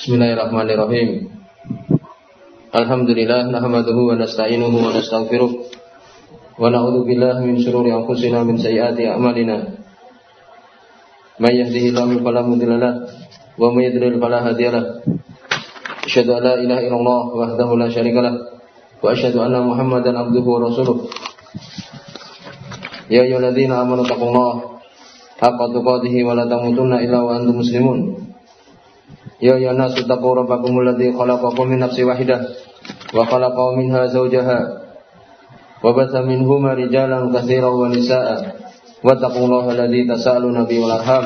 Bismillahirrahmanirrahim. Alhamdulillah nahmaduhu wa nasta'inuhu wa nastaghfiruh wa na'udzu billahi min shururi anfusina min sayyiati a'malina. May yahdihillahu fala mudilla wa may yudlil fala hadiya lahu. Asyhadu an la ilaha illallah wahdahu la syarika lahu wa asyhadu anna Muhammadan abduhu wa rasuluh. Ya ayyuhalladzina amanu taqullaha haqqa tuqatih wa la tamutunna illa wa antum muslimun. يا أيها الناس اتقوا ربكم الذي خلقكم من نفس واحدة وخلق منها زوجها وبث منهما رجالا كثيرا ونساء واتقوا الله الذي تسألون به والأرحام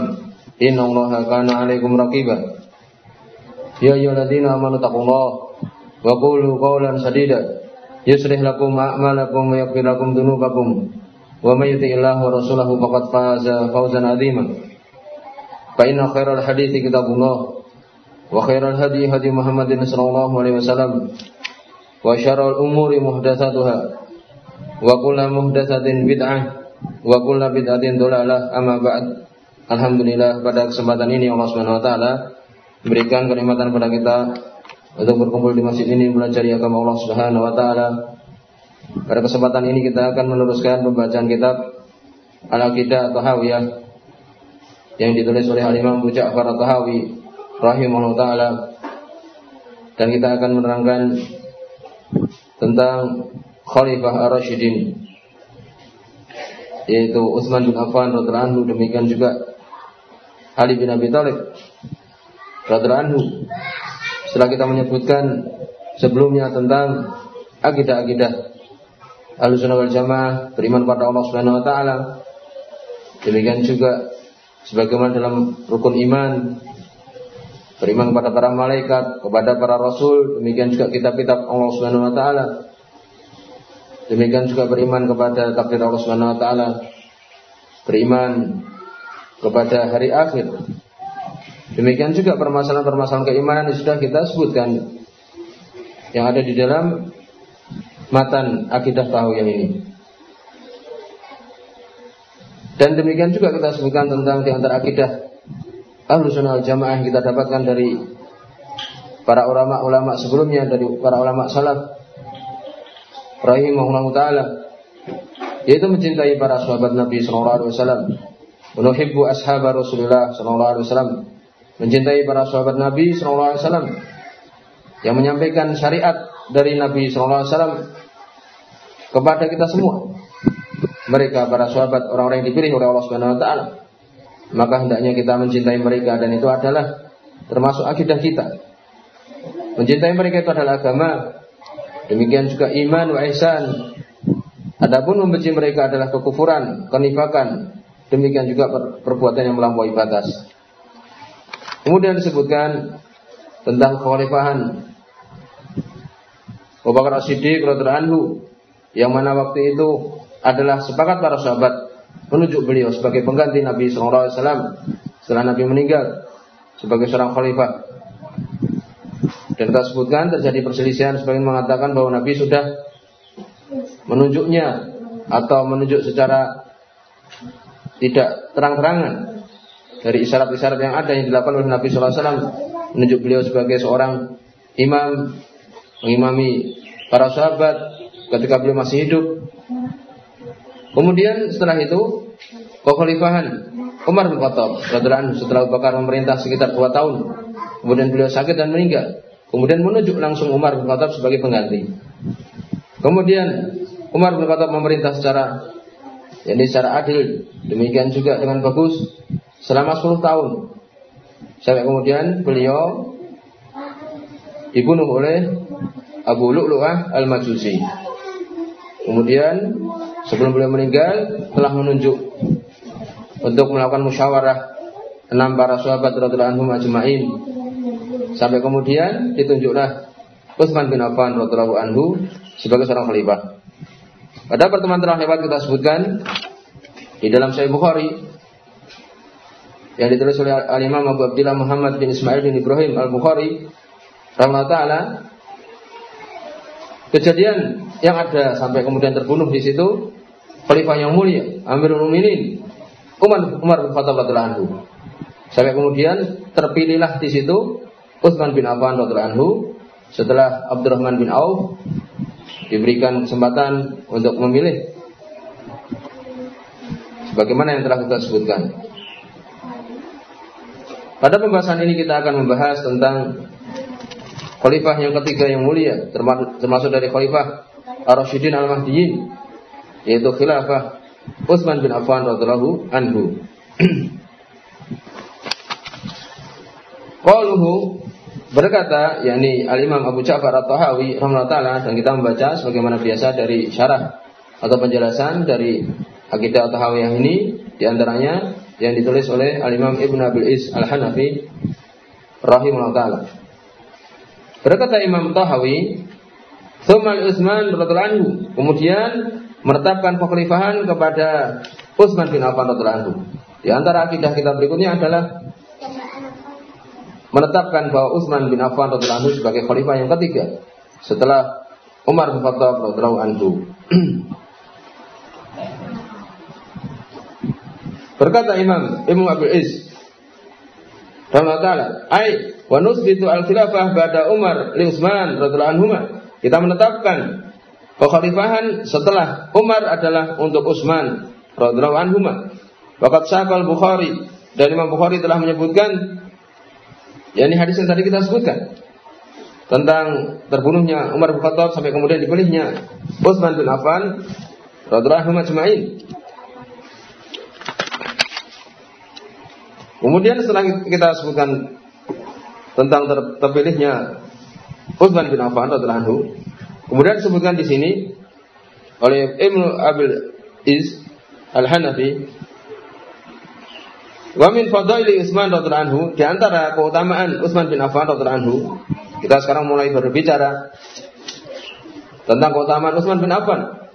إن الله كان عليكم رقيبا يا أيها الذين آمنوا اتقوا الله وقولوا قولا سديدا يصلح لكم أعمالكم ويغفر لكم ذنوبكم ومن يطع الله ورسوله فقد فاز فوزا عظيما فإن خير الحديث كتاب الله وخير الهدي هدي محمد صلى الله عليه وسلم وشر الأمور محدثاتها وكل محدثة بدعة وكل بدعة ضلالة أما بعد Alhamdulillah pada kesempatan ini Allah Subhanahu wa taala berikan kenikmatan pada kita untuk berkumpul di masjid ini belajar agama Allah Subhanahu wa taala. Pada kesempatan ini kita akan meneruskan pembacaan kitab Al-Aqidah atau Hawiyah yang ditulis oleh Al-Imam Abu Ja'far At-Tahawi rahimahullah taala. Dan kita akan menerangkan tentang Khalifah Ar-Rasyidin yaitu Utsman bin Affan radhiyallahu anhu demikian juga Ali bin Abi Thalib radhiyallahu anhu. Setelah kita menyebutkan sebelumnya tentang akidah-akidah Ahlussunnah wal Jamaah beriman pada Allah Subhanahu wa taala demikian juga sebagaimana dalam rukun iman beriman kepada para malaikat, kepada para rasul, demikian juga kitab-kitab Allah Subhanahu wa taala. Demikian juga beriman kepada takdir Allah Subhanahu wa taala. Beriman kepada hari akhir. Demikian juga permasalahan-permasalahan keimanan yang sudah kita sebutkan yang ada di dalam matan akidah tahu yang ini. Dan demikian juga kita sebutkan tentang di antara akidah ahlu sunnah jamaah kita dapatkan dari para ulama-ulama sebelumnya dari para ulama salaf rahimahullah taala yaitu mencintai para sahabat Nabi wasallam. Menuhibbu ashab Rasulullah wasallam. Mencintai para sahabat Nabi wasallam. Yang menyampaikan syariat dari Nabi wasallam kepada kita semua. Mereka para sahabat orang-orang yang dipilih oleh Allah Subhanahu taala maka hendaknya kita mencintai mereka dan itu adalah termasuk akidah kita. Mencintai mereka itu adalah agama. Demikian juga iman wa ihsan. Adapun membenci mereka adalah kekufuran, kenifakan. Demikian juga perbuatan yang melampaui batas. Kemudian disebutkan tentang kekhalifahan Abu Bakar As-Siddiq radhiyallahu anhu yang mana waktu itu adalah sepakat para sahabat menunjuk beliau sebagai pengganti Nabi SAW setelah Nabi meninggal sebagai seorang khalifah. Dan kita sebutkan terjadi perselisihan sebagian mengatakan bahwa Nabi sudah menunjuknya atau menunjuk secara tidak terang-terangan dari isyarat-isyarat yang ada yang dilakukan oleh Nabi SAW menunjuk beliau sebagai seorang imam mengimami para sahabat ketika beliau masih hidup Kemudian setelah itu kekhalifahan Umar bin Khattab radhiyallahu setelah Bakar memerintah sekitar dua tahun. Kemudian beliau sakit dan meninggal. Kemudian menunjuk langsung Umar bin Khattab sebagai pengganti. Kemudian Umar bin Khattab memerintah secara jadi secara adil. Demikian juga dengan bagus selama 10 tahun. Sampai kemudian beliau dibunuh oleh Abu Lu'lu'ah Al-Majusi. Kemudian sebelum beliau meninggal telah menunjuk untuk melakukan musyawarah enam para sahabat radhiyallahu anhum ajma'in. Sampai kemudian ditunjuklah Utsman bin Affan radhiyallahu anhu sebagai seorang khalifah. Pada pertemuan terakhir kita sebutkan di dalam Sahih Bukhari yang ditulis oleh Al-Imam Abu Abdullah Muhammad bin Ismail bin Ibrahim Al-Bukhari rahimahullah taala kejadian yang ada sampai kemudian terbunuh di situ khalifah yang mulia Amirul Mukminin Umar Umar bin Khattab radhiyallahu Sampai kemudian terpilihlah di situ Utsman bin Affan radhiyallahu anhu. Setelah Abdurrahman bin Auf diberikan kesempatan untuk memilih. Sebagaimana yang telah kita sebutkan. Pada pembahasan ini kita akan membahas tentang khalifah yang ketiga yang mulia termasuk dari khalifah Ar-Rasyidin Al-Mahdiyin yaitu khilafah Utsman bin Affan radhiyallahu anhu. Qaluhu berkata yakni Al-Imam Abu Ja'far At-Tahawi rahimahullah dan kita membaca sebagaimana biasa dari syarah atau penjelasan dari Akidah At-Tahawiyah ini di antaranya yang ditulis oleh Al-Imam Ibn Abil Is Al-Hanafi rahimahullah taala. Berkata Imam Tahawi, "Tsumma Utsman radhiyallahu anhu." Kemudian menetapkan kekhalifahan kepada Utsman bin Affan radhiyallahu anhu. Di antara akidah kita berikutnya adalah menetapkan bahwa Utsman bin Affan radhiyallahu anhu sebagai khalifah yang ketiga setelah Umar bin Khattab radhiyallahu anhu. Berkata Imam Ibnu Abil Is Taala, "Ai wa nusbitu al-khilafah ba'da Umar li Utsman radhiyallahu anhu." Kita menetapkan kekhalifahan setelah Umar adalah untuk Utsman radhiyallahu anhu. Waqat sahal Bukhari dan Imam Bukhari telah menyebutkan yakni hadis yang tadi kita sebutkan tentang terbunuhnya Umar bin Khattab sampai kemudian dipilihnya Utsman bin Affan radhiyallahu anhu Kemudian setelah kita sebutkan tentang ter terpilihnya Utsman bin Affan radhiyallahu anhu, kemudian disebutkan di sini oleh Ibnu Abil Is Al-Hanafi Wa min fadaili Utsman radhiyallahu anhu, di antara keutamaan Utsman bin Affan radhiyallahu anhu, kita sekarang mulai berbicara tentang keutamaan Utsman bin Affan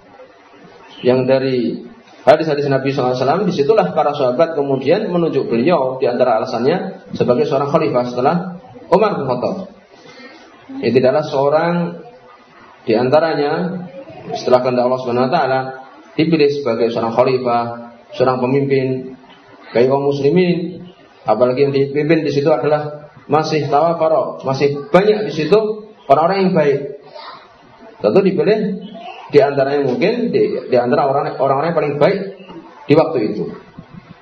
yang dari hadis-hadis Nabi SAW, di situlah para sahabat kemudian menunjuk beliau di antara alasannya sebagai seorang khalifah setelah Umar bin Khattab. Ini tidaklah seorang di antaranya setelah kehendak Allah Subhanahu wa taala dipilih sebagai seorang khalifah, seorang pemimpin bagi kaum muslimin, apalagi yang dipimpin di situ adalah masih tawafaro, masih banyak di situ orang-orang yang baik. Tentu dipilih di antaranya mungkin di, di antara orang-orang yang paling baik di waktu itu.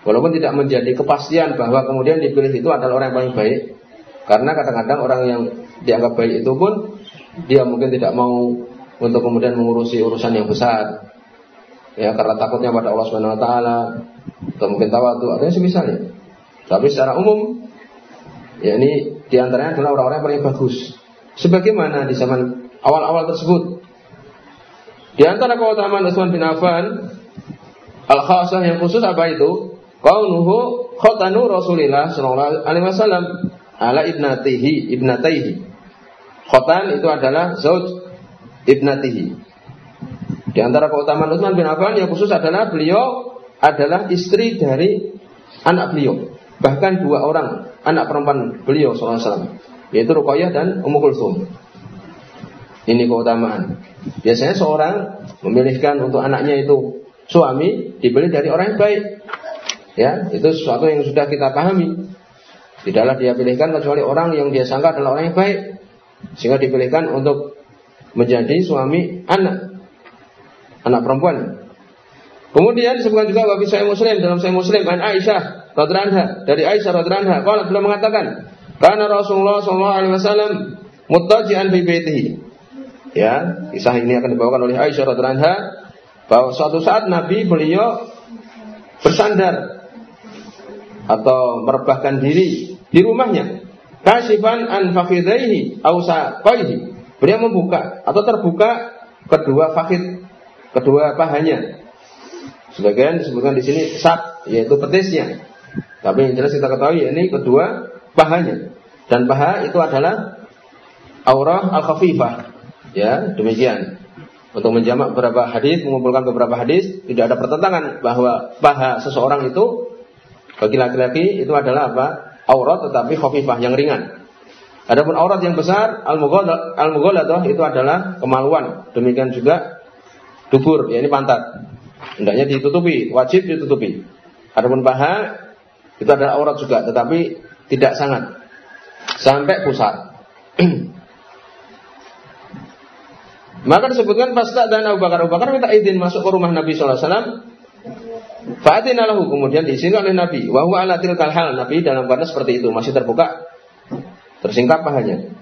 Walaupun tidak menjadi kepastian bahwa kemudian dipilih itu adalah orang yang paling baik. Karena kadang-kadang orang yang dianggap baik itu pun dia mungkin tidak mau untuk kemudian mengurusi urusan yang besar. Ya, karena takutnya pada Allah Subhanahu wa taala atau mungkin tawadu atau semisalnya. Tapi secara umum ya ini di antaranya adalah orang-orang yang paling bagus. Sebagaimana di zaman awal-awal tersebut di antara keutamaan Utsman bin Affan al-khasah yang khusus apa itu? Kaunuhu khotanu Rasulillah sallallahu alaihi wasallam ala ibnatihi ibnataihi. Khotan itu adalah zauj ibnatihi. Di antara keutamaan Utsman bin Affan yang khusus adalah beliau adalah istri dari anak beliau. Bahkan dua orang anak perempuan beliau wasallam, yaitu Ruqayyah dan Ummu Kulsum. Ini keutamaan. Biasanya seorang memilihkan untuk anaknya itu suami dibeli dari orang yang baik. Ya, itu sesuatu yang sudah kita pahami. Tidaklah dia pilihkan kecuali orang yang dia sangka adalah orang yang baik. Sehingga dipilihkan untuk menjadi suami anak anak perempuan. Kemudian disebutkan juga bagi saya Muslim dalam saya Muslim an Aisyah radhiyallahu dari Aisyah radhiyallahu anha beliau mengatakan karena Rasulullah sallallahu alaihi wasallam muttaji'an Ya, kisah ini akan dibawakan oleh Aisyah radhiallahu anha bahwa suatu saat Nabi beliau bersandar atau merebahkan diri di rumahnya. Kasifan an fakhidaihi ausa qaihi. Beliau membuka atau terbuka kedua fakhid, kedua pahanya. Sebagian disebutkan di sini sat, yaitu petisnya. Tapi yang jelas kita ketahui ini kedua pahanya. Dan paha itu adalah aurah al-khafifah, Ya, demikian. Untuk menjamak beberapa hadis, mengumpulkan beberapa hadis, tidak ada pertentangan bahwa paha seseorang itu bagi laki-laki itu adalah apa? Aurat tetapi khafifah yang ringan. Adapun aurat yang besar, al-mughaladah itu adalah kemaluan. Demikian juga dubur, ya ini pantat. Hendaknya ditutupi, wajib ditutupi. Adapun paha itu adalah aurat juga, tetapi tidak sangat. sampai pusat. Maka disebutkan pasta dan Abu Bakar Abu Bakar minta izin masuk ke rumah Nabi SAW. Fa'atina lahu kemudian diizinkan oleh Nabi. Wahwa ala tilkal hal Nabi dalam keadaan seperti itu masih terbuka tersingkap pahanya.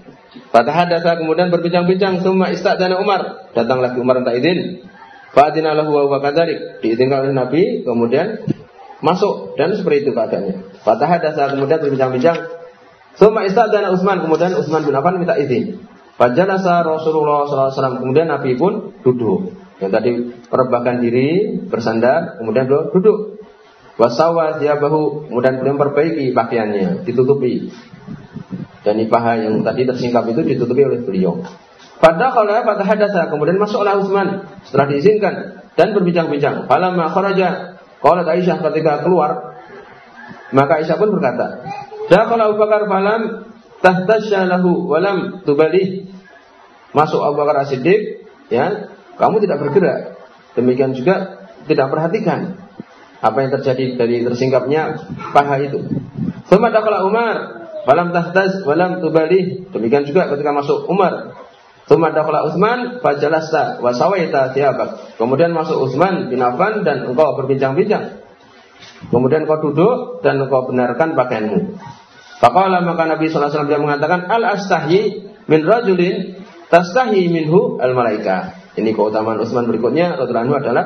Fatahadasa kemudian berbincang-bincang semua dan Umar. Datang lagi Umar minta izin. Fa'atina lahu wa kadzalik. Diizinkan oleh Nabi kemudian masuk dan seperti itu keadaannya. Fatahadasa kemudian berbincang-bincang. Semua dan Utsman kemudian Utsman bin Affan minta izin. Fajalasa Rasulullah SAW kemudian Nabi pun duduk. Yang tadi perebahkan diri bersandar, kemudian beliau duduk. Wasawa bahu, kemudian beliau memperbaiki pakaiannya, ditutupi. Dan paha yang tadi tersingkap itu ditutupi oleh beliau. Pada kalau pada hadasa, kemudian masuklah Utsman setelah diizinkan dan berbincang-bincang. Falamma kharaja, kalau Aisyah ketika keluar, maka Aisyah pun berkata, kalau Abu Bakar falam tahtasya lahu walam tubali masuk Abu Bakar As-Siddiq ya kamu tidak bergerak. Demikian juga tidak perhatikan apa yang terjadi dari tersingkapnya paha itu. Thumma dakhala Umar walam tahtaz walam tubali demikian juga ketika masuk Umar. Thumma dakhala Utsman fajalasta wa sawaita thiyabak. Kemudian masuk Utsman bin Affan dan engkau berbincang-bincang. Kemudian kau duduk dan engkau benarkan pakaianmu. Faqala maka Nabi sallallahu alaihi wasallam mengatakan al astahi min rajulin tastahi minhu al malaika. Ini keutamaan Utsman berikutnya radhiyallahu adalah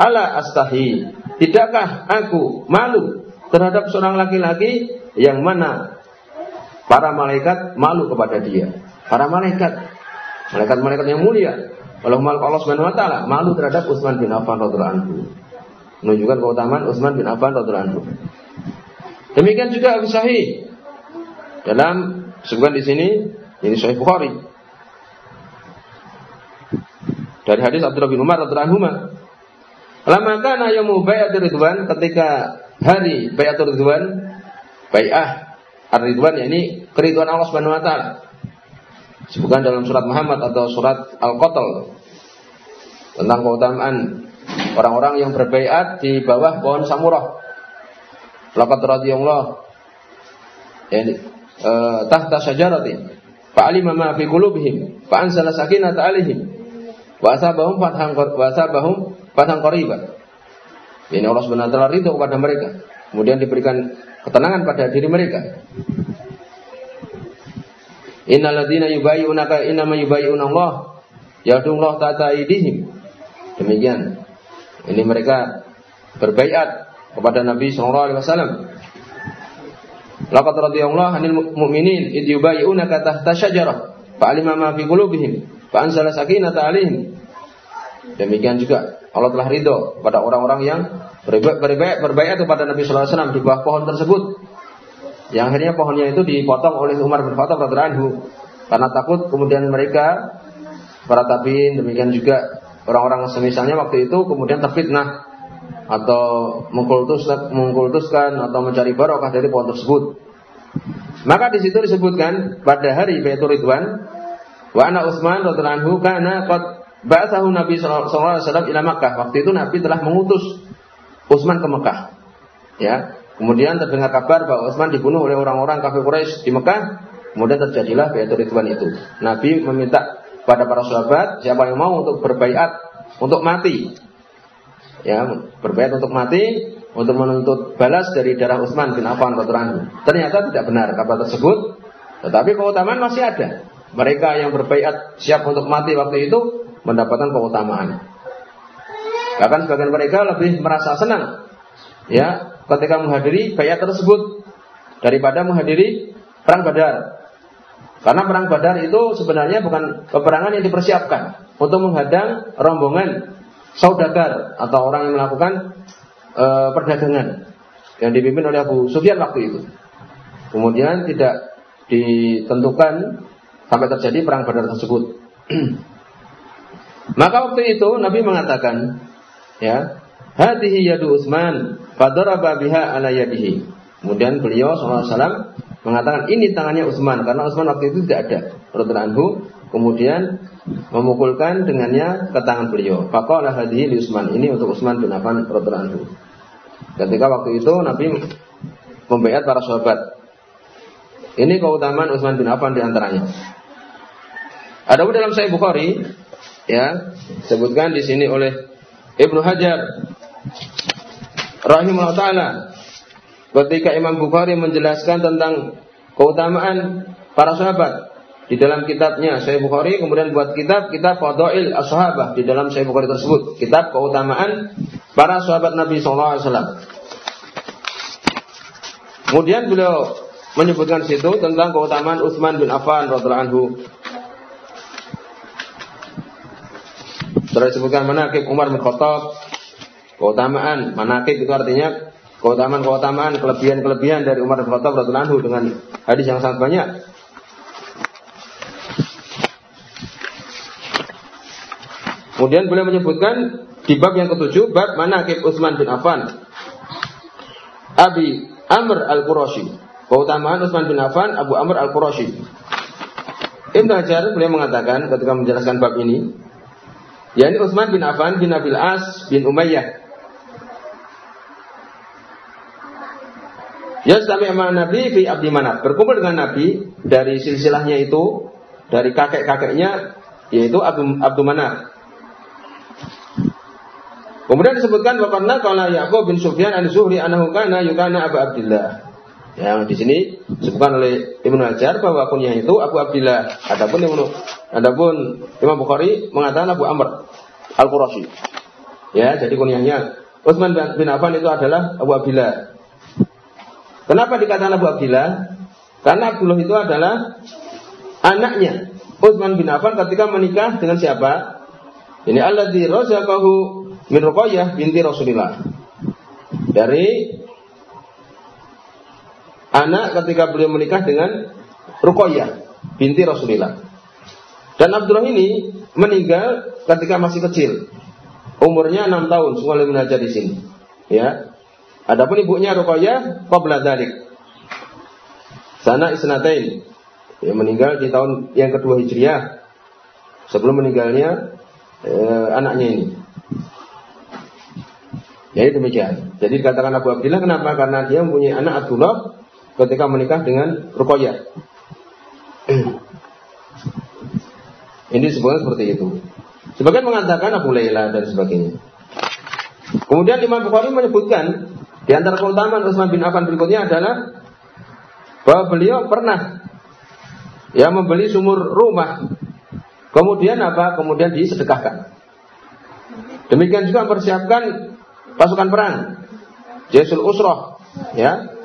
ala astahi. Tidakkah aku malu terhadap seorang laki-laki yang mana para malaikat malu kepada dia. Para malaikat, malaikat-malaikat yang mulia, Allah Allah Subhanahu wa taala malu terhadap Utsman bin Affan radhiyallahu anhu. Menunjukkan keutamaan Utsman bin Affan radhiyallahu anhu. Demikian juga Abu Sahih dalam sebutkan di sini ini Sahih Bukhari. Dari hadis Abdullah bin Umar radhiyallahu anhu. Lama kana yaumul bai'atir ridwan ketika hari bai'atur ridwan bai'ah ar-ridwan yakni keriduan Allah Subhanahu wa taala. Sebutkan dalam surat Muhammad atau surat Al-Qatl tentang keutamaan orang-orang yang berbaiat di bawah pohon samurah. Laqad radhiyallahu yani Eh, tahta syajaratin fa'alima ma fi qulubihim fa anzala sakinata alaihim wa asabahum fathan wa asabahum fathan qariban. Ini Allah Subhanahu wa taala ridho kepada mereka. Kemudian diberikan ketenangan pada diri mereka. Innal ladzina yubayyi'unaka innama yubayyi'una Allah yadullah ta'ata aidihim demikian. Ini mereka berbaiat kepada Nabi sallallahu alaihi wasallam. Laqad radiyallahu 'anil mu'minin id yubayyi'unaka tahta syajarah fa'alima ma fi qulubihim fa anzala sakinata 'alaihim. Demikian juga Allah telah ridho pada orang-orang yang berbaiat berbaiat kepada Nabi sallallahu alaihi wasallam di bawah pohon tersebut. Yang akhirnya pohonnya itu dipotong oleh Umar bin Khattab radhiyallahu anhu karena takut kemudian mereka para tabiin demikian juga orang-orang semisalnya waktu itu kemudian terfitnah atau mengkultuskan, mengkultuskan atau mencari barokah dari pohon tersebut. Maka di situ disebutkan pada hari Baitur Ridwan wa ana Utsman radhiyallahu anhu kana qad ba'athahu Nabi sallallahu alaihi wasallam ila Makkah. Waktu itu Nabi telah mengutus Utsman ke Mekah. Ya. Kemudian terdengar kabar bahwa Utsman dibunuh oleh orang-orang kafir Quraisy di Mekah. Kemudian terjadilah Baitur Ridwan itu. Nabi meminta pada para sahabat siapa yang mau untuk berbaiat untuk mati ya berbaiat untuk mati untuk menuntut balas dari darah Utsman bin Affan radhiyallahu Ternyata tidak benar kabar tersebut, tetapi keutamaan masih ada. Mereka yang berbaiat siap untuk mati waktu itu mendapatkan keutamaan. Bahkan sebagian mereka lebih merasa senang ya ketika menghadiri baiat tersebut daripada menghadiri perang Badar. Karena perang Badar itu sebenarnya bukan peperangan yang dipersiapkan untuk menghadang rombongan saudagar atau orang yang melakukan e, perdagangan yang dipimpin oleh Abu Sufyan waktu itu. Kemudian tidak ditentukan sampai terjadi perang Badar tersebut. Maka waktu itu Nabi mengatakan, ya, hadhihi yadu Utsman, fadaraba biha ala yadihi. Kemudian beliau SAW mengatakan ini tangannya Utsman karena Utsman waktu itu tidak ada. Radhiyallahu kemudian memukulkan dengannya ke tangan beliau. Faqala hadhihi li Utsman. Ini untuk Utsman bin Affan radhiyallahu Ketika waktu itu Nabi membaiat para sahabat. Ini keutamaan Utsman bin Affan di antaranya. Ada pun dalam Sahih Bukhari, ya, sebutkan di sini oleh Ibnu Hajar rahimahullah taala ketika Imam Bukhari menjelaskan tentang keutamaan para sahabat di dalam kitabnya Sahih Bukhari kemudian buat kitab kitab Fadail As-Sahabah di dalam Sahih Bukhari tersebut kitab keutamaan para sahabat Nabi sallallahu alaihi wasallam. Kemudian beliau menyebutkan situ tentang keutamaan Utsman bin Affan radhiyallahu anhu. Terus disebutkan manakib Umar bin Khattab, keutamaan manakib itu artinya keutamaan-keutamaan, kelebihan-kelebihan dari Umar bin Khattab radhiyallahu dengan hadis yang sangat banyak. Kemudian beliau menyebutkan di bab yang ketujuh, bab mana Akib Utsman bin Affan. Abi Amr Al-Qurashi. Keutamaan Utsman bin Affan, Abu Amr Al-Qurashi. Ibn Hajar beliau mengatakan ketika menjelaskan bab ini, yakni Utsman bin Affan bin Abil As bin Umayyah. Ya sampai Nabi fi Abdi Manaf. Berkumpul dengan Nabi dari silsilahnya itu, dari kakek-kakeknya, yaitu Abdu, Abdu Manaf. Kemudian disebutkan bahwa kalau Yakub bin Sufyan an Zuhri anahu kana yukana Abu Abdullah. Yang di sini disebutkan oleh Ibnu Hajar bahwa kunyah itu Abu Abdullah. Adapun Ibnu adapun Imam Bukhari mengatakan Abu Amr Al-Qurashi. Ya, jadi kunyahnya Utsman bin Affan itu adalah Abu Abdullah. Kenapa dikatakan Abu Abdullah? Karena Abdullah itu adalah anaknya Utsman bin Affan ketika menikah dengan siapa? Ini Allah di razaqahu min Ruqayyah binti Rasulillah. Dari anak ketika beliau menikah dengan Ruqayyah binti Rasulillah. Dan Abdullah ini meninggal ketika masih kecil. Umurnya 6 tahun, semua belajar di sini. Ya. Adapun ibunya Ruqayyah qabla dalik. Sana isnatain. Ya, meninggal di tahun yang kedua Hijriah. Sebelum meninggalnya eh, anaknya ini. Jadi demikian. Jadi dikatakan Abu Abdillah kenapa? Karena dia mempunyai anak Abdullah ketika menikah dengan Ruqayyah. Ini disebutkan seperti itu. Sebagian mengatakan Abu Laila dan sebagainya. Kemudian Imam Bukhari menyebutkan di antara keutamaan Utsman bin Affan berikutnya adalah bahwa beliau pernah ya membeli sumur rumah. Kemudian apa? Kemudian disedekahkan. Demikian juga mempersiapkan pasukan perang. Jaisul Usrah, ya.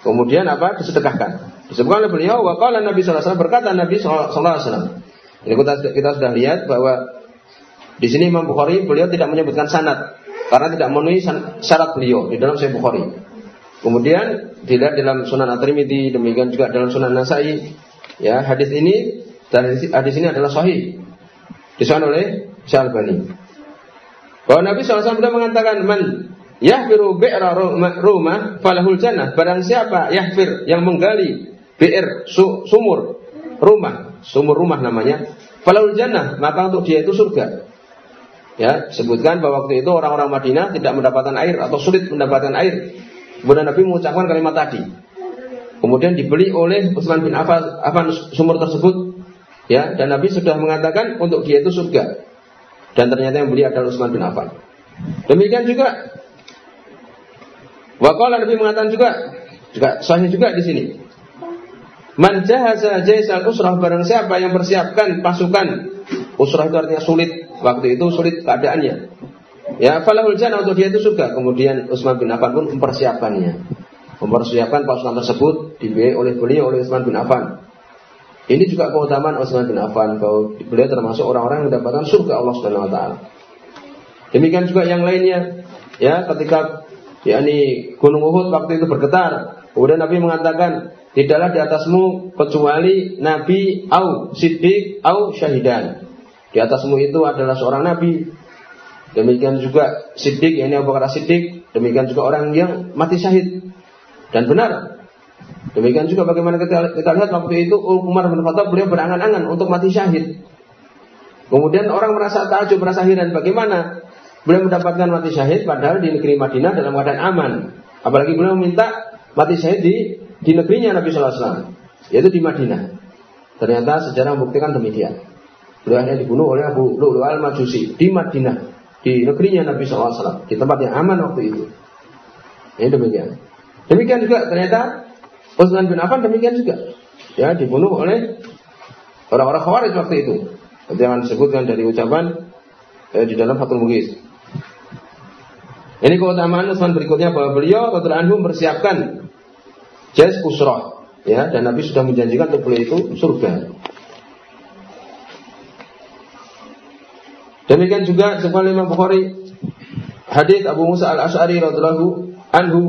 Kemudian apa? Disedekahkan. Disebutkan oleh beliau, wa qala Nabi wasallam berkata Nabi sallallahu alaihi. Ini kita, kita sudah lihat bahwa di sini Imam Bukhari beliau tidak menyebutkan sanad karena tidak memenuhi syarat beliau di dalam Sahih Bukhari. Kemudian dilihat dalam Sunan At-Tirmidzi, demikian juga dalam Sunan Nasai. Ya, hadis ini hadis ini adalah sahih. Disebutkan oleh Syalbani. Bahwa Nabi SAW sudah mengatakan man yahfiru bi'ra rumah falahul jannah. Barang siapa yahfir yang menggali bi'r su, sumur rumah, sumur rumah namanya, falahul jannah, maka untuk dia itu surga. Ya, sebutkan bahwa waktu itu orang-orang Madinah tidak mendapatkan air atau sulit mendapatkan air. Kemudian Nabi mengucapkan kalimat tadi. Kemudian dibeli oleh Utsman bin Affan sumur tersebut. Ya, dan Nabi sudah mengatakan untuk dia itu surga. Dan ternyata yang beli adalah Utsman bin Affan. Demikian juga Waqala Nabi mengatakan juga juga sahih juga di sini. Man jahaza jaisal usrah barang siapa yang persiapkan pasukan usrah itu artinya sulit waktu itu sulit keadaannya. Ya falahul jannah untuk dia itu surga. Kemudian Utsman bin Affan pun mempersiapkannya. Mempersiapkan pasukan tersebut dibiayai oleh beliau oleh Utsman bin Affan. Ini juga keutamaan Utsman bin Affan bahwa beliau termasuk orang-orang yang mendapatkan surga Allah Subhanahu wa taala. Demikian juga yang lainnya, ya ketika yakni Gunung Uhud waktu itu bergetar, kemudian Nabi mengatakan, "Tidaklah di atasmu kecuali nabi au siddiq au syahidan." Di atasmu itu adalah seorang nabi. Demikian juga siddiq, yakni Abu Bakar Siddiq, demikian juga orang yang mati syahid. Dan benar, Demikian juga bagaimana kita, kita lihat waktu itu Umar bin Khattab beliau berangan-angan untuk mati syahid. Kemudian orang merasa takjub, merasa heran bagaimana beliau mendapatkan mati syahid padahal di negeri Madinah dalam keadaan aman. Apalagi beliau meminta mati syahid di di negerinya Nabi Sallallahu Alaihi Wasallam. yaitu di Madinah. Ternyata sejarah membuktikan demikian. Beliau hanya dibunuh oleh Abu Lu'lu al-Majusi di Madinah, di negerinya Nabi SAW, di tempat yang aman waktu itu. Ini demikian. Demikian juga ternyata Utsman bin Affan demikian juga. Ya, dibunuh oleh orang-orang Khawarij waktu itu. Jangan disebutkan dari ucapan eh, di dalam Fathul Mughis. Ini keutamaan Utsman berikutnya bahwa beliau radhiyallahu anhu mempersiapkan jas usrah ya dan Nabi sudah menjanjikan untuk beliau itu surga. Demikian juga sebuah Imam Bukhari hadis Abu Musa al Ashari radhiallahu anhu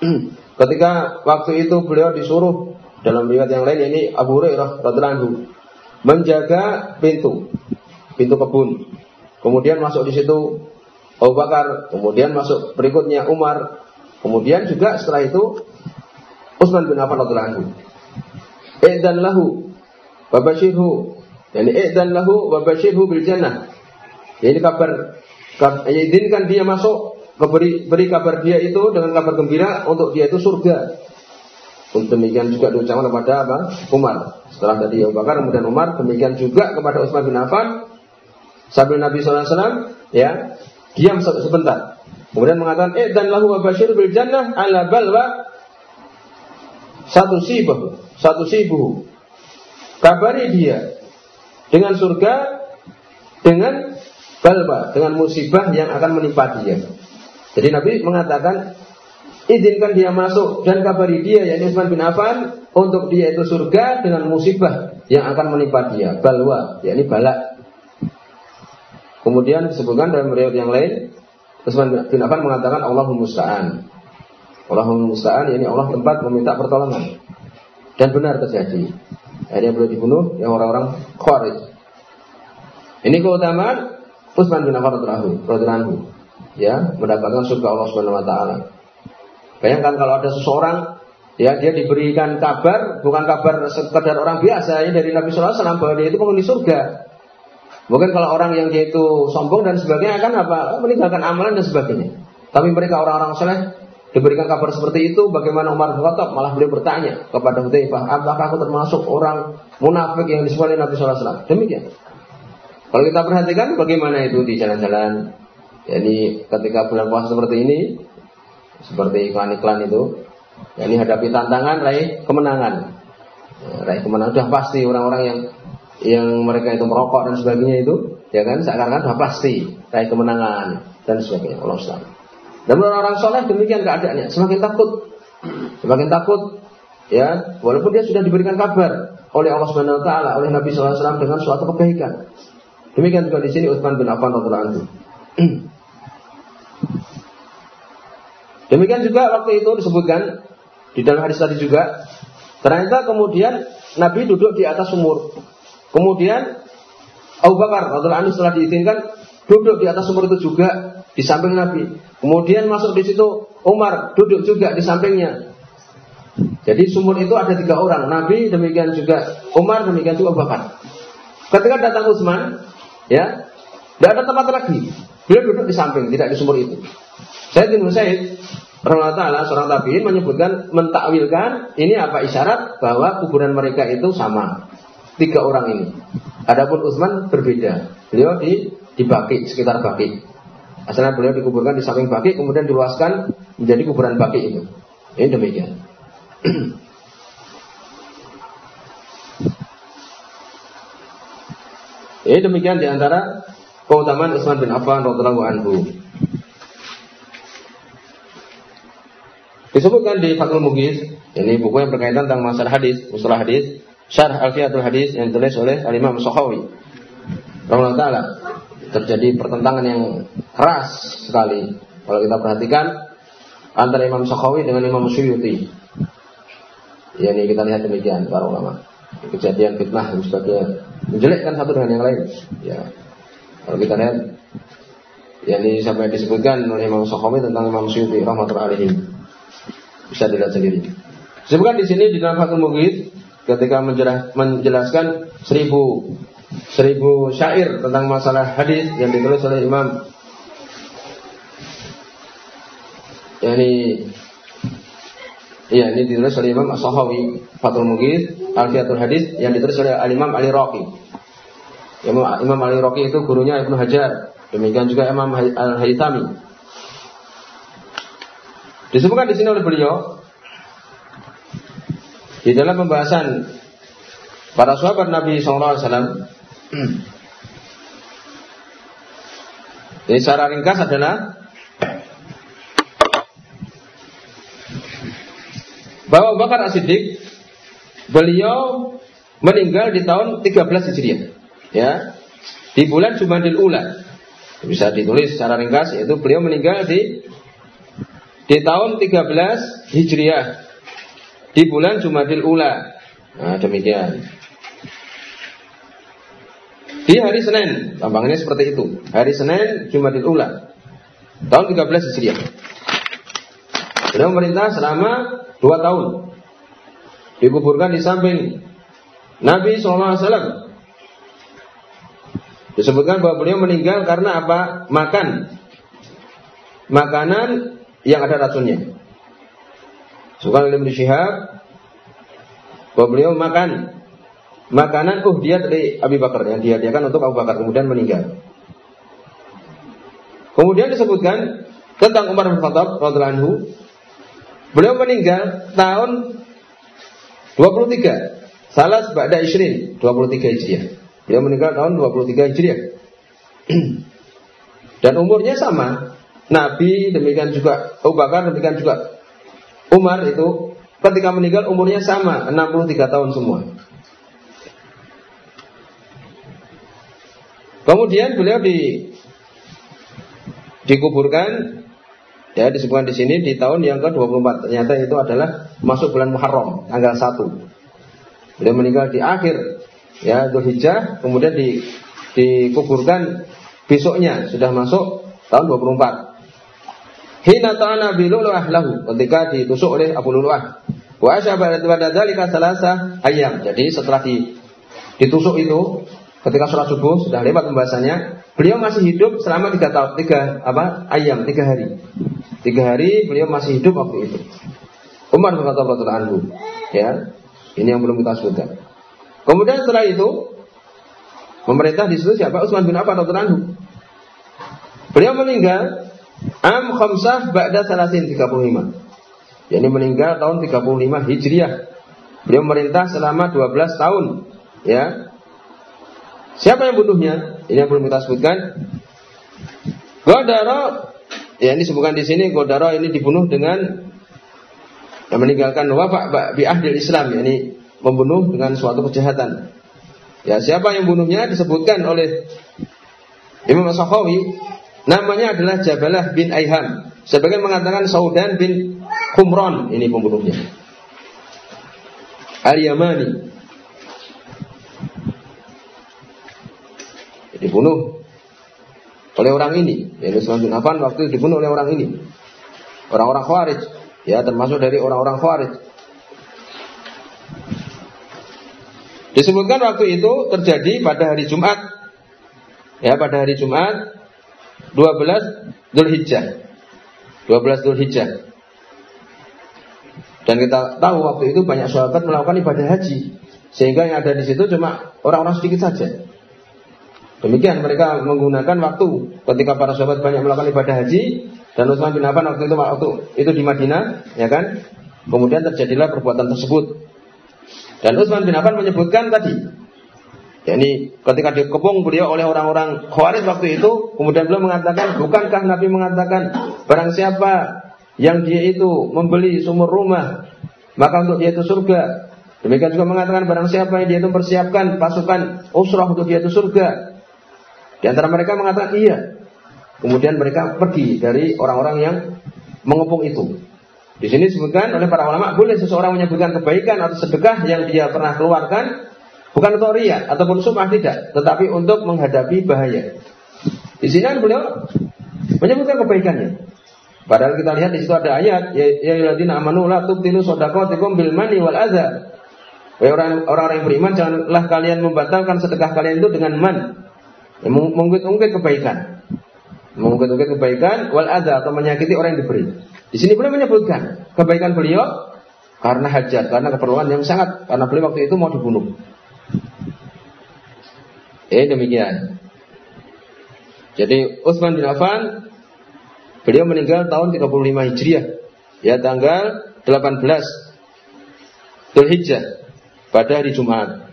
ketika waktu itu beliau disuruh dalam riwayat yang lain ini Abu Hurairah radhiallahu anhu menjaga pintu pintu kebun. Kemudian masuk di situ Abu Bakar, kemudian masuk berikutnya Umar, kemudian juga setelah itu Utsman bin Affan radhiyallahu anhu. Idzan lahu wa basyirhu. Yani idzan lahu wa basyirhu bil jannah. Ini kabar, kabar ya, izinkan dia masuk, beri, beri kabar dia itu dengan kabar gembira untuk dia itu surga. Untuk demikian juga diucapkan kepada apa? Umar. Setelah tadi Abu Bakar kemudian Umar, demikian juga kepada Utsman bin Affan sambil Nabi SAW ya Diam sebentar. Kemudian mengatakan, "Eh dan lahu basyir bil jannah ala balwa satu sibah, satu sibuh." Kabari dia dengan surga dengan balwa, dengan musibah yang akan menimpa dia. Jadi Nabi mengatakan, izinkan dia masuk dan kabari dia yakni Utsman bin Affan untuk dia itu surga dengan musibah yang akan menimpa dia, balwa, yakni balak Kemudian disebutkan dalam riwayat yang lain, Utsman bin Affan mengatakan Allahumma musta'an. Allahumma musta'an ini Allah tempat meminta pertolongan. Dan benar terjadi. Akhirnya beliau dibunuh yang orang-orang Khawarij. Ini keutamaan Utsman bin Affan radhiyallahu ya, mendapatkan surga Allah Subhanahu wa taala. Bayangkan kalau ada seseorang ya dia diberikan kabar bukan kabar sekedar orang biasa ya dari Nabi wasallam bahwa dia itu penghuni surga Mungkin kalau orang yang dia itu sombong dan sebagainya akan apa? Meninggalkan amalan dan sebagainya. Tapi mereka orang-orang soleh diberikan kabar seperti itu, bagaimana Umar bin Khattab malah beliau bertanya kepada Hudzaifah, apakah aku termasuk orang munafik yang disebut Nabi SAW? Demikian. Kalau kita perhatikan bagaimana itu di jalan-jalan, jadi ketika bulan puasa seperti ini, seperti iklan-iklan itu, ini hadapi tantangan, raih kemenangan. Ya, raih kemenangan sudah pasti orang-orang yang yang mereka itu merokok dan sebagainya itu, ya kan, seakan-akan sudah pasti raih kemenangan dan sebagainya. Allah SWT. Dan orang-orang soleh demikian keadaannya, semakin takut, semakin takut, ya, walaupun dia sudah diberikan kabar oleh Allah Subhanahu Wa Taala, oleh Nabi SAW dengan suatu kebaikan. Demikian juga di sini Utsman bin Affan radhiallahu Demikian juga waktu itu disebutkan di dalam hadis tadi juga, ternyata kemudian Nabi duduk di atas sumur. Kemudian Abu Bakar radhiallahu anhu setelah diizinkan duduk di atas sumur itu juga di samping Nabi. Kemudian masuk di situ Umar duduk juga di sampingnya. Jadi sumur itu ada tiga orang, Nabi demikian juga Umar demikian juga Abu Bakar. Ketika datang Utsman, ya, tidak ada tempat lagi. Beliau duduk di samping, tidak di sumur itu. Saya bin Said Rasulullah Ta'ala seorang tabiin menyebutkan mentakwilkan ini apa isyarat bahwa kuburan mereka itu sama tiga orang ini. Adapun Utsman berbeda. Beliau di di Baki, sekitar Baki. Asalnya beliau dikuburkan di samping Baki, kemudian diluaskan menjadi kuburan Baki itu. Ini demikian. Ini demikian di antara keutamaan Utsman bin Affan radhiallahu anhu. Disebutkan di Fathul Mughis, ini buku yang berkaitan tentang masalah hadis, usul hadis, Syarh Alfiatul Hadis yang ditulis oleh Al-Imam Sakhawi. Taala. Terjadi pertentangan yang keras sekali. Kalau kita perhatikan antara Imam Sakhawi dengan Imam Suyuti. Ya ini kita lihat demikian para ulama. Kejadian fitnah dan sebagainya menjelekkan satu dengan yang lain. Ya. Kalau kita lihat ya ini sampai disebutkan oleh Imam Sakhawi tentang Imam Suyuti rahmatullahi alaihi. Bisa dilihat sendiri. Disebutkan di sini di dalam Fathul Mughith ketika menjelaskan seribu seribu syair tentang masalah hadis yang ditulis oleh Imam yani Iya, ini ditulis oleh Imam As-Sahawi, Fathul Mughith, Al-Fiyatul Hadis yang ditulis oleh Al-Imam Ali Raqi. Imam, Imam Ali Raqi itu gurunya Ibnu Hajar. Demikian juga Imam Al-Haythami. Disebutkan di sini oleh beliau di dalam pembahasan para sahabat Nabi SAW. Jadi secara ringkas adalah bahwa Bakar As-Siddiq beliau meninggal di tahun 13 Hijriah. Ya. Di bulan Jumadil Ula. Bisa ditulis secara ringkas yaitu beliau meninggal di di tahun 13 Hijriah. Di bulan Jumadil Ula. Nah, demikian. Di hari Senin, tampangnya seperti itu. Hari Senin Jumadil Ula. Tahun 13 Hijriah. Beliau memerintah selama dua tahun. Dikuburkan di samping Nabi SAW. Disebutkan bahwa beliau meninggal karena apa? Makan makanan yang ada racunnya. Oleh Ibnu Syihab bahwa beliau makan makanan uh dia dari Abi Bakar yang dihadiahkan untuk Abu Bakar kemudian meninggal. Kemudian disebutkan tentang Umar bin Khattab radhiyallahu Beliau meninggal tahun 23. Salah ba'da Isrin, 23 Hijriah. Beliau meninggal tahun 23 Hijriah. Dan umurnya sama. Nabi demikian juga Abu Bakar demikian juga Umar itu ketika meninggal umurnya sama 63 tahun semua. Kemudian beliau di dikuburkan Ya disebutkan di sini di tahun yang ke-24 ternyata itu adalah masuk bulan Muharram tanggal 1. Beliau meninggal di akhir ya Dzulhijjah kemudian di dikuburkan besoknya sudah masuk tahun 24. Hina ta'ana bi lahu ketika ditusuk oleh Abu Lulu'ah. Wa pada dzalika salasa ayam. Jadi setelah di, ditusuk itu ketika sholat subuh sudah lewat pembahasannya, beliau masih hidup selama tiga tahun, tiga apa ayam, tiga hari. Tiga hari beliau masih hidup waktu itu. Umar berkata Rasulullah anhu. Ya, ini yang belum kita sebutkan. Kemudian setelah itu pemerintah di situ siapa? Utsman bin Affan radhiyallahu anhu. Beliau meninggal am khamsah ba'da salasin 35. Yani meninggal tahun 35 Hijriah. Beliau merintah selama 12 tahun. Ya. Siapa yang bunuhnya? Ini yang belum kita sebutkan. Gadara Ya ini disebutkan di sini Godaro ini dibunuh dengan yang meninggalkan wafak bi ahdil Islam, yakni membunuh dengan suatu kejahatan. Ya, siapa yang bunuhnya disebutkan oleh Imam As-Sakhawi namanya adalah Jabalah bin Aiham. Sebagian mengatakan Saudan bin Kumron ini pembunuhnya. Al-Yamani. Dibunuh oleh orang ini. Yaitu Utsman bin Affan waktu itu dibunuh oleh orang ini. Orang-orang Khawarij, ya termasuk dari orang-orang Khawarij. Disebutkan waktu itu terjadi pada hari Jumat. Ya, pada hari Jumat 12 Dzulhijjah. 12 Dzulhijjah. Dan kita tahu waktu itu banyak sahabat melakukan ibadah haji. Sehingga yang ada di situ cuma orang-orang sedikit saja. Demikian mereka menggunakan waktu ketika para sahabat banyak melakukan ibadah haji dan Utsman bin Affan waktu itu waktu itu di Madinah, ya kan? Kemudian terjadilah perbuatan tersebut. Dan Utsman bin Affan menyebutkan tadi, yakni ketika dikepung beliau oleh orang-orang Khawarij waktu itu, kemudian beliau mengatakan, bukankah Nabi mengatakan barang siapa yang dia itu membeli sumur rumah, maka untuk dia itu surga. Demikian juga mengatakan barang siapa yang dia itu mempersiapkan pasukan usrah untuk dia itu surga. Di antara mereka mengatakan iya. Kemudian mereka pergi dari orang-orang yang mengepung itu. Di sini disebutkan oleh para ulama boleh seseorang menyebutkan kebaikan atau sedekah yang dia pernah keluarkan bukan untuk ria ataupun sumah tidak, tetapi untuk menghadapi bahaya. Di sini kan beliau menyebutkan kebaikannya. Padahal kita lihat di situ ada ayat ya ayyuhalladzina amanu la tubtilu shadaqatikum bil mani wal adza. Orang-orang yang beriman janganlah kalian membatalkan sedekah kalian itu dengan man, Ya, mengungkit-ungkit kebaikan. Mengungkit-ungkit kebaikan wal ada atau menyakiti orang yang diberi. Di sini beliau menyebutkan kebaikan beliau karena hajat, karena keperluan yang sangat karena beliau waktu itu mau dibunuh. Eh demikian. Jadi Utsman bin Affan beliau meninggal tahun 35 Hijriah. Ya tanggal 18 Dzulhijjah pada hari Jumat.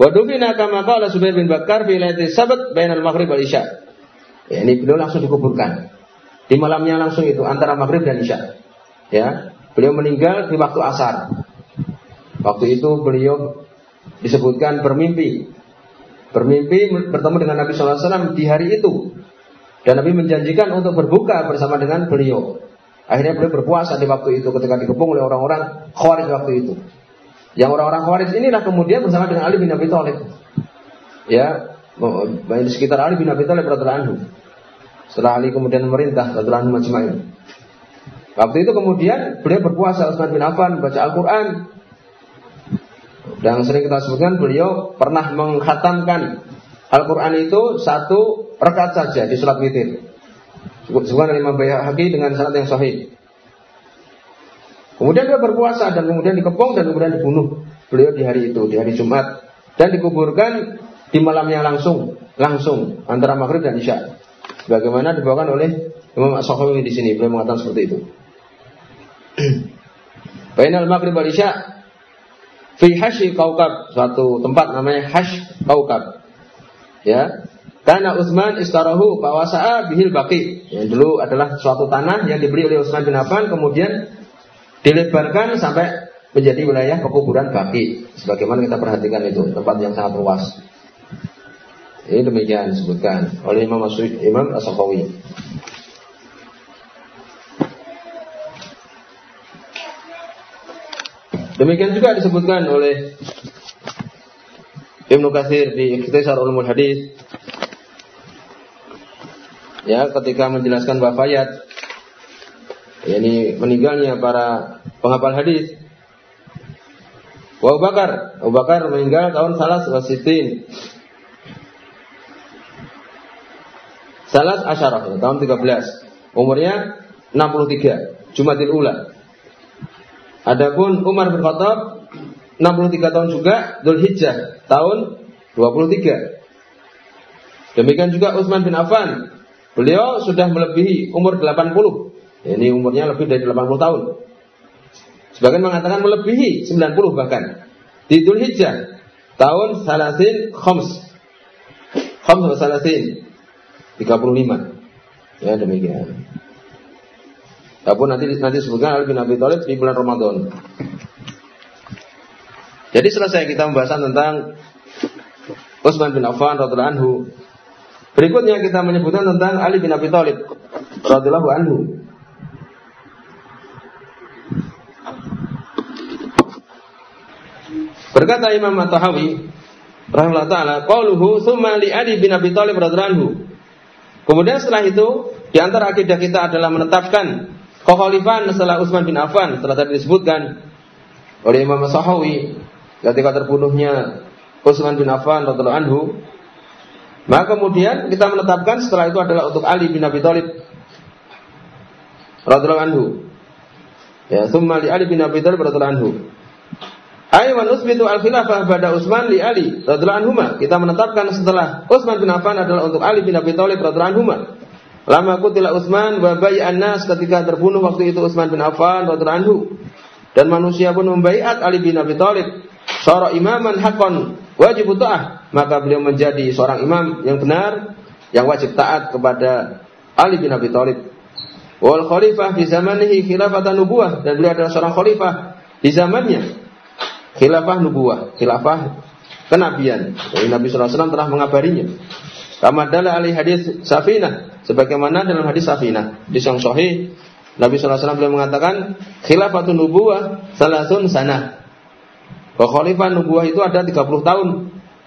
Wa dufina kama qala Zubair bin Bakar fi lailati sabat bainal maghrib wal isya. Ya, ini beliau langsung dikuburkan. Di malamnya langsung itu antara maghrib dan isya. Ya, beliau meninggal di waktu asar. Waktu itu beliau disebutkan bermimpi. Bermimpi bertemu dengan Nabi SAW di hari itu. Dan Nabi menjanjikan untuk berbuka bersama dengan beliau. Akhirnya beliau berpuasa di waktu itu ketika dikepung oleh orang-orang Khawarij waktu itu. Yang orang-orang Khawarij inilah kemudian bersama dengan Ali bin Abi Thalib. Ya, di sekitar Ali bin Abi Thalib radhiyallahu anhu. Setelah Ali kemudian memerintah radhiyallahu anhu. Waktu itu kemudian beliau berpuasa Utsman bin Affan baca Al-Qur'an. Dan sering kita sebutkan beliau pernah menghatamkan Al-Quran itu satu rekat saja di surat witir. Sebutkan Imam Bayhaqi dengan sanad yang sahih. Kemudian dia berpuasa dan kemudian dikepung dan kemudian dibunuh. Beliau di hari itu, di hari Jumat dan dikuburkan di malamnya langsung, langsung antara maghrib dan isya. Bagaimana dibawakan oleh Imam As-Sakhawi di sini, beliau mengatakan seperti itu. Bainal maghrib wal isya fi hashi kaukab, suatu tempat namanya hash kaukab. Ya, karena Utsman istarahu bawasa'a bihil baqi. Yang dulu adalah suatu tanah yang dibeli oleh Utsman bin Affan kemudian dilebarkan sampai menjadi wilayah pekuburan baki sebagaimana kita perhatikan itu tempat yang sangat luas ini demikian disebutkan oleh Imam Masud Imam as Demikian juga disebutkan oleh Ibnu Katsir di Ikhtisar Ulumul Hadis ya ketika menjelaskan wafayat yakni meninggalnya para penghafal hadis. Abu Bakar, Abu Bakar meninggal tahun salah wasitin. Salas asyarah, tahun 13. Umurnya 63, Jumatil Ula. Adapun Umar bin Khattab 63 tahun juga, Dhul Hijjah tahun 23. Demikian juga Utsman bin Affan. Beliau sudah melebihi umur 80. Ini umurnya lebih dari 80 tahun. Sebagian mengatakan melebihi 90 bahkan. Di Dhul Hijjah tahun Salasin Khoms. Khoms Salasin 35. Ya demikian. Tapi nanti nanti sebutkan Ali bin Abi Thalib di bulan Ramadan. Jadi selesai kita pembahasan tentang Utsman bin Affan radhiyallahu anhu. Berikutnya kita menyebutkan tentang Ali bin Abi Thalib radhiyallahu anhu. Berkata Imam At-Tahawi rahimahullah taala, qauluhu tsumma li Ali bin Abi Thalib radhiyallahu Kemudian setelah itu, di antara akidah kita adalah menetapkan kekhalifahan setelah Utsman bin Affan, setelah tadi disebutkan oleh Imam At-Tahawi ketika terbunuhnya Utsman bin Affan radhiyallahu anhu. Maka kemudian kita menetapkan setelah itu adalah untuk Ali bin Abi Thalib radhiyallahu anhu. Ya, tsumma li Ali bin Abi Thalib radhiyallahu anhu. Ayman usbitu al khilafah pada Utsman li Ali radhiyallahu anhu. Kita menetapkan setelah Utsman bin Affan adalah untuk Ali bin Abi Thalib radhiyallahu anhu. Lama kutila Utsman wa bai'an nas ketika terbunuh waktu itu Utsman bin Affan radhiyallahu anhu. Dan manusia pun membaiat Ali bin Abi Thalib seorang imaman hakon wajib ta'ah maka beliau menjadi seorang imam yang benar yang wajib taat kepada Ali bin Abi Thalib wal khalifah di zamanihi khilafatan nubuwah dan beliau adalah seorang khalifah di zamannya khilafah nubuah, khilafah kenabian. Jadi Nabi SAW telah mengabarinya. Kama dalam alih hadis Safinah, sebagaimana dalam hadis Safinah, di yang sahih Nabi SAW beliau mengatakan khilafatun nubuah salasun sana. Bahwa khalifah nubuah itu ada 30 tahun.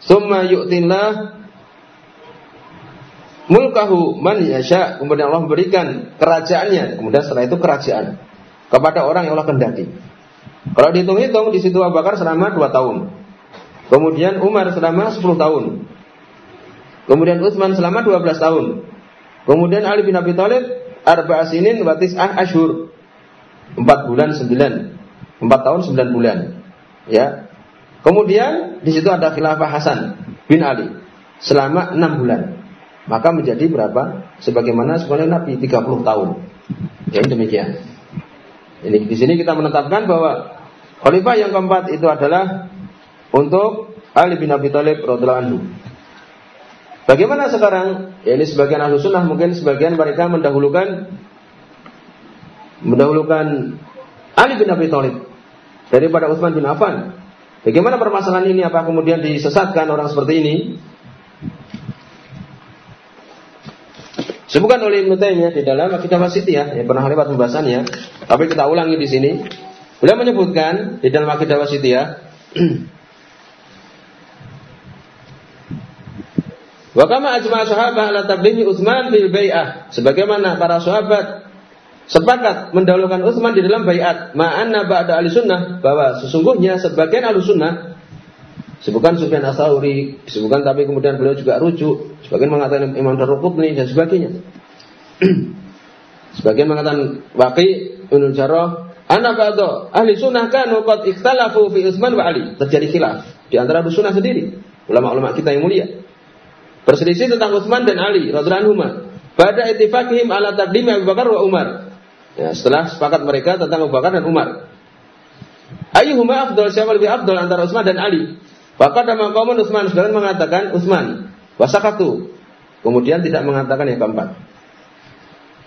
Summa yu'tillah mulkahu man yasha. Kemudian Allah memberikan kerajaannya. Kemudian setelah itu kerajaan kepada orang yang Allah kendaki. Kalau dihitung-hitung di situ Abu Bakar selama 2 tahun. Kemudian Umar selama 10 tahun. Kemudian Utsman selama 12 tahun. Kemudian Ali bin Abi Thalib arba asinin wa tis'ah ashur. 4 bulan 9 empat tahun sembilan bulan. Ya. Kemudian di situ ada khilafah Hasan bin Ali selama enam bulan. Maka menjadi berapa? Sebagaimana sekolah Nabi 30 tahun. Ya demikian. Ini di sini kita menetapkan bahwa khalifah yang keempat itu adalah untuk Ali bin Abi Thalib radhiyallahu anhu. Bagaimana sekarang? Ya ini sebagian ahlu sunnah mungkin sebagian mereka mendahulukan mendahulukan Ali bin Abi Thalib daripada Utsman bin Affan. Bagaimana permasalahan ini? Apa kemudian disesatkan orang seperti ini? Sebutkan oleh Ibnu Taimiyah di dalam kitab Wasitiyah yang pernah lewat pembahasannya, tapi kita ulangi di sini. Beliau menyebutkan di dalam akidah Wasitiyah Wa kama ajma sahabat ala tablihi Utsman bil bai'ah. Sebagaimana para sahabat sepakat mendahulukan Utsman di dalam baiat. Ma'anna ba'da ahli sunnah bahwa sesungguhnya sebagian ahli sunnah sebutkan Sufyan Asauri, sebutkan tapi kemudian beliau juga rujuk, sebagian mengatakan Imam Darqutni dan sebagainya. sebagian mengatakan Waqi Ibnu Jarrah, ana ba'da ahli sunnah kanu qad ikhtalafu fi Utsman wa Ali. Terjadi khilaf di antara ahli sunnah sendiri, ulama-ulama kita yang mulia. Berselisih tentang Utsman dan Ali radhiyallahu anhu. Pada ittifaqihim ala taqdim Abu Bakar wa Umar. Ya, setelah sepakat mereka tentang Abu Bakar dan Umar. Ayyuhuma afdal siapa lebih afdal antara Utsman dan Ali? Maka ada qaumun Utsman sekarang mengatakan Utsman. Wasakatu. Kemudian tidak mengatakan yang keempat.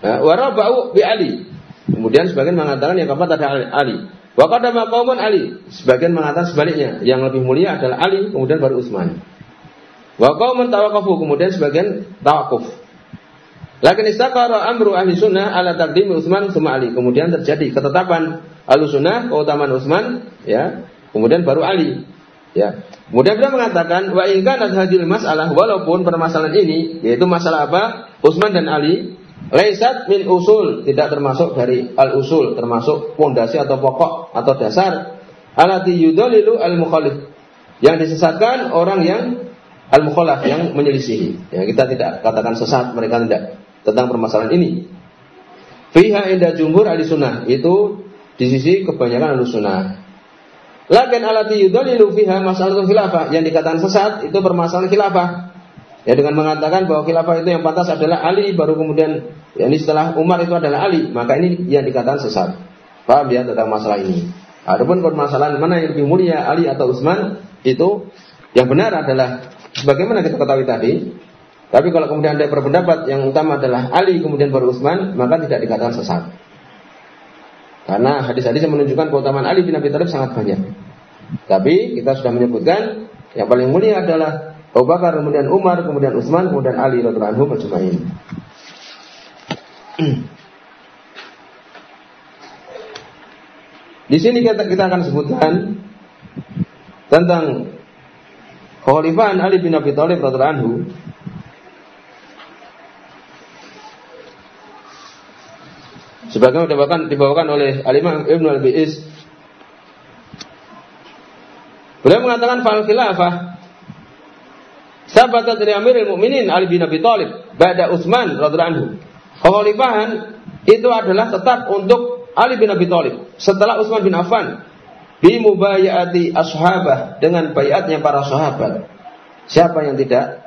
Ya, warabau bi Ali. Kemudian sebagian mengatakan yang keempat ada Ali. Wa qadama qaumun Ali. Sebagian mengatakan sebaliknya, yang lebih mulia adalah Ali, kemudian baru Utsman. Wa qaumun tawaqafu kemudian sebagian tawakuf. Lakin istaqara amru ahli sunnah ala taqdim Utsman summa Ali. Kemudian terjadi ketetapan ahli sunnah keutamaan Utsman ya, kemudian baru Ali. Ya. Kemudian beliau mengatakan wa in kana hadhil masalah walaupun permasalahan ini yaitu masalah apa? Utsman dan Ali laisat min usul, tidak termasuk dari al usul, termasuk pondasi atau pokok atau dasar alati yudalilu al mukhalif. Yang disesatkan orang yang al-mukhalaf yang menyelisihi. Ya, kita tidak katakan sesat, mereka tidak tentang permasalahan ini. Fiha indah jumhur ahli sunnah itu di sisi kebanyakan ahli sunnah. Lakin alati yudalilu fiha masalah khilafah yang dikatakan sesat itu permasalahan khilafah. Ya dengan mengatakan bahwa khilafah itu yang pantas adalah Ali baru kemudian ya ini setelah Umar itu adalah Ali maka ini yang dikatakan sesat. Paham ya tentang masalah ini. Adapun permasalahan mana yang lebih mulia Ali atau Utsman itu yang benar adalah sebagaimana kita ketahui tadi. Tapi kalau kemudian ada berpendapat yang utama adalah Ali kemudian baru Utsman, maka tidak dikatakan sesat. Karena hadis-hadis yang menunjukkan keutamaan Ali bin Abi Thalib sangat banyak. Tapi kita sudah menyebutkan yang paling mulia adalah Abu Bakar, kemudian Umar, kemudian Utsman, kemudian Ali radhiyallahu anhu majma'in. Di sini kita akan sebutkan tentang Kekhalifahan Ali bin Abi Thalib radhiyallahu anhu. Sebagaimana dibawakan dibawakan oleh Al-Imam Ibnu Al-Bi'is. Beliau mengatakan fal khilafah sabatat dari Amirul Mukminin Ali bin Abi Thalib ba'da Utsman radhiyallahu anhu. Kekhalifahan itu adalah tetap untuk Ali bin Abi Thalib setelah Utsman bin Affan bimubayati ashabah dengan bayatnya para sahabat. Siapa yang tidak?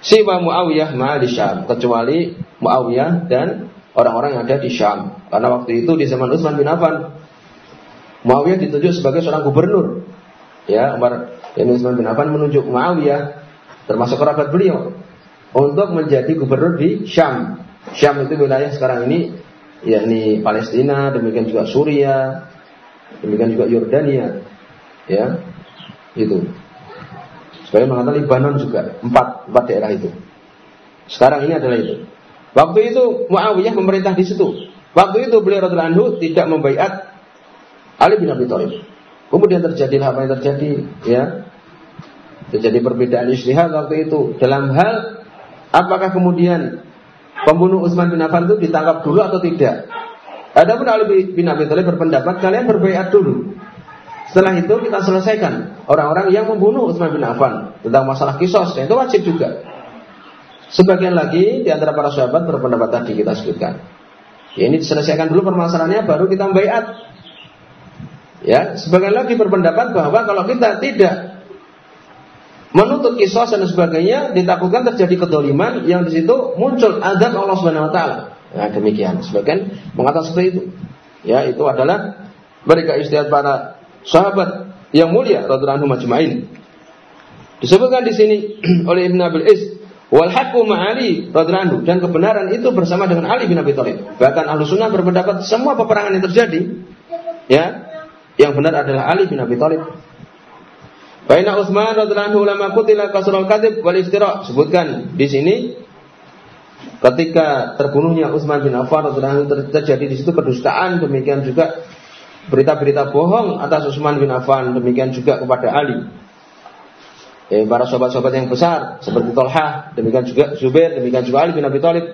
Siwa Muawiyah di Syam, kecuali Muawiyah dan orang-orang yang ada di Syam. Karena waktu itu di zaman Utsman bin Affan, Muawiyah ditunjuk sebagai seorang gubernur. Ya, Umar bin Utsman bin Affan menunjuk Muawiyah termasuk kerabat beliau untuk menjadi gubernur di Syam. Syam itu wilayah sekarang ini yakni Palestina, demikian juga Suriah, Demikian juga Yordania. Ya. Itu. Supaya mengatakan Libanon juga empat empat daerah itu. Sekarang ini adalah itu. Waktu itu Muawiyah memerintah di situ. Waktu itu beliau radhiyallahu anhu tidak membaiat Ali bin Abi Thalib. Kemudian terjadi apa yang terjadi, ya. Terjadi perbedaan istihad waktu itu dalam hal apakah kemudian pembunuh Utsman bin Affan itu ditangkap dulu atau tidak. Adapun Ali bin Abi Thalib berpendapat kalian berbaiat dulu. Setelah itu kita selesaikan orang-orang yang membunuh Utsman bin Affan tentang masalah kisos itu wajib juga. Sebagian lagi di antara para sahabat berpendapat tadi kita sebutkan. Ya, ini diselesaikan dulu permasalahannya baru kita membaiat. Ya, sebagian lagi berpendapat bahwa kalau kita tidak menuntut kisos dan sebagainya, ditakutkan terjadi kedoliman yang di situ muncul azab Allah Subhanahu Wa Taala. Nah, demikian. Sebagian mengatakan seperti itu. Ya, itu adalah mereka istihad para sahabat yang mulia radhiyallahu anhu majma'in. Disebutkan di sini oleh Ibn Abil Is wal haqqu ma'ali radhiyallahu dan kebenaran itu bersama dengan Ali bin Abi Thalib. Bahkan Ahlu Sunnah berpendapat semua peperangan yang terjadi ya yang benar adalah Ali bin Abi Thalib. Baina Utsman radhiyallahu anhu lama qutila kasrul kadib wal iftira. Sebutkan di sini ketika terbunuhnya Utsman bin Affan terjadi di situ kedustaan demikian juga berita-berita bohong atas Utsman bin Affan demikian juga kepada Ali. Eh, para sahabat-sahabat yang besar seperti Tolha, demikian juga Zubair, demikian juga Ali bin Abi Thalib.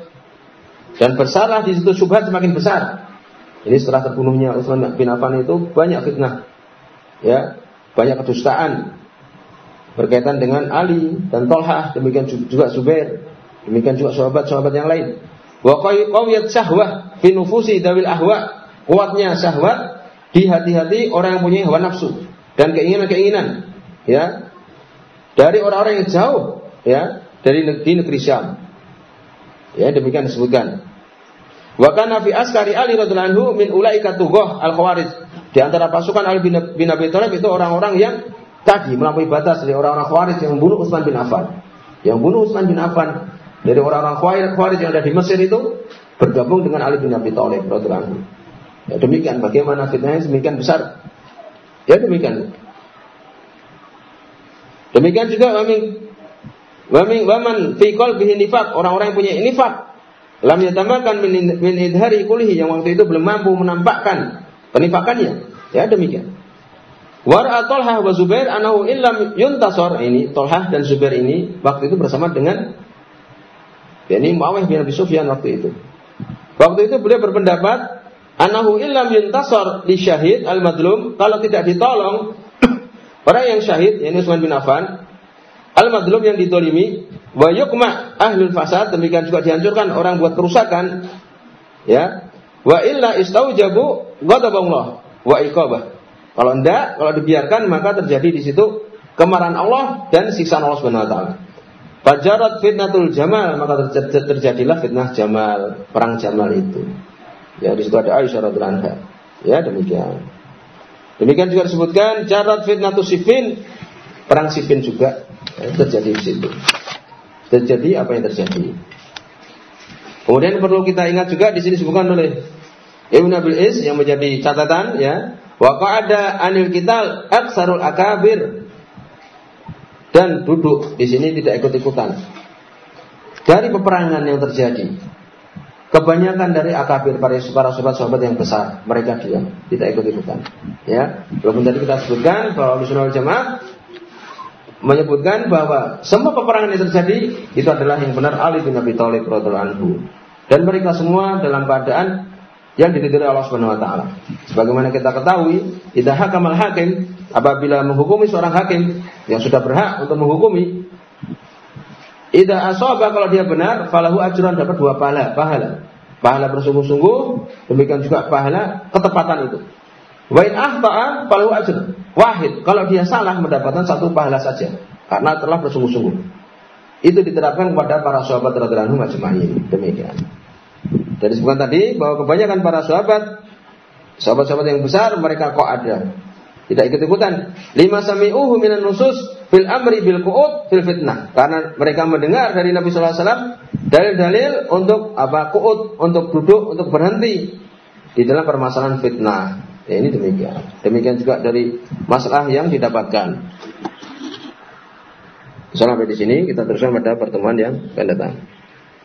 Dan besarlah di situ subhat semakin besar. Ini setelah terbunuhnya Utsman bin Affan itu banyak fitnah. Ya, banyak kedustaan berkaitan dengan Ali dan Tolha, demikian juga Zubair, demikian juga sahabat-sahabat yang lain. Wa qawiyat syahwah fi nufusi dawil ahwa. Kuatnya syahwat di hati-hati orang yang punya hawa nafsu dan keinginan-keinginan, ya. Dari orang-orang yang jauh, ya, dari negeri negeri Syam. Ya, demikian disebutkan. Wa kana fi askari Ali radhiyallahu anhu min ulaika tughah al-khawarij. Di antara pasukan Ali bin, Abi Thalib itu orang-orang yang tadi melampaui batas dari orang-orang Khawarij yang membunuh Utsman bin Affan. Yang bunuh Utsman bin Affan dari orang-orang Khawarij yang ada di Mesir itu bergabung dengan Ali bin Abi Thalib radhiyallahu. Ya demikian bagaimana fitnahnya demikian besar. Ya demikian. Demikian juga wamin wamin waman fi qalbihi nifaq, orang-orang yang punya nifaq Lam yatamakan min, min idhari kulihi yang waktu itu belum mampu menampakkan penimpakannya. Ya demikian. Wara Tolhah wa Zubair anahu illam yuntasor ini Tolhah dan Zubair ini waktu itu bersama dengan yakni Muawiyah bin Abi Sufyan waktu itu. Waktu itu beliau berpendapat anahu illam yuntasor di syahid al madlum kalau tidak ditolong orang yang syahid yakni Utsman bin Affan al madlum yang ditolimi Wa yukma ahlul fasad demikian juga dihancurkan orang buat kerusakan. Ya. Wa illa istaujabu ghadaballah wa iqabah. Kalau enggak, kalau dibiarkan maka terjadi di situ kemarahan Allah dan siksa Allah Subhanahu wa taala. Fajarat fitnatul jamal maka terjadilah fitnah jamal, perang jamal itu. Ya di situ ada Aisyah radhiyallahu anha. Ya demikian. Demikian juga disebutkan jarat fitnatul sifin, perang sifin juga ya, terjadi di situ terjadi apa yang terjadi. Kemudian perlu kita ingat juga di sini disebutkan oleh Ibn Abil Is yang menjadi catatan ya, wa ada anil kital aksarul akabir dan duduk di sini tidak ikut-ikutan. Dari peperangan yang terjadi, kebanyakan dari akabir para sahabat-sahabat yang besar, mereka diam, tidak ikut-ikutan. Ya, walaupun tadi kita sebutkan bahwa Ahlussunnah Jamaah menyebutkan bahwa semua peperangan yang terjadi itu adalah yang benar Ali bin Abi Thalib radhiyallahu anhu. Dan mereka semua dalam keadaan yang diridhoi Allah Subhanahu wa taala. Sebagaimana kita ketahui, idza hakamal hakim apabila menghukumi seorang hakim yang sudah berhak untuk menghukumi idza asaba kalau dia benar falahu ajran dapat dua pahala, pahala. Pahala bersungguh-sungguh, demikian juga pahala ketepatan itu. Wa in ahta'a falahu ajr wahid. Kalau dia salah mendapatkan satu pahala saja karena telah bersungguh-sungguh. Itu diterapkan kepada para sahabat radhiyallahu anhum majma'in. Demikian. Jadi sebutkan tadi bahwa kebanyakan para sahabat sahabat-sahabat yang besar mereka kok ada tidak ikut-ikutan. Lima sami'uhu minan nusus fil amri bil qu'ud fil fitnah. Karena mereka mendengar dari Nabi sallallahu alaihi wasallam dalil-dalil untuk apa? Qu'ud, untuk duduk, untuk berhenti di dalam permasalahan fitnah. Ya, ini demikian. Demikian juga dari masalah yang didapatkan. Sampai di sini kita teruskan pada pertemuan yang akan datang.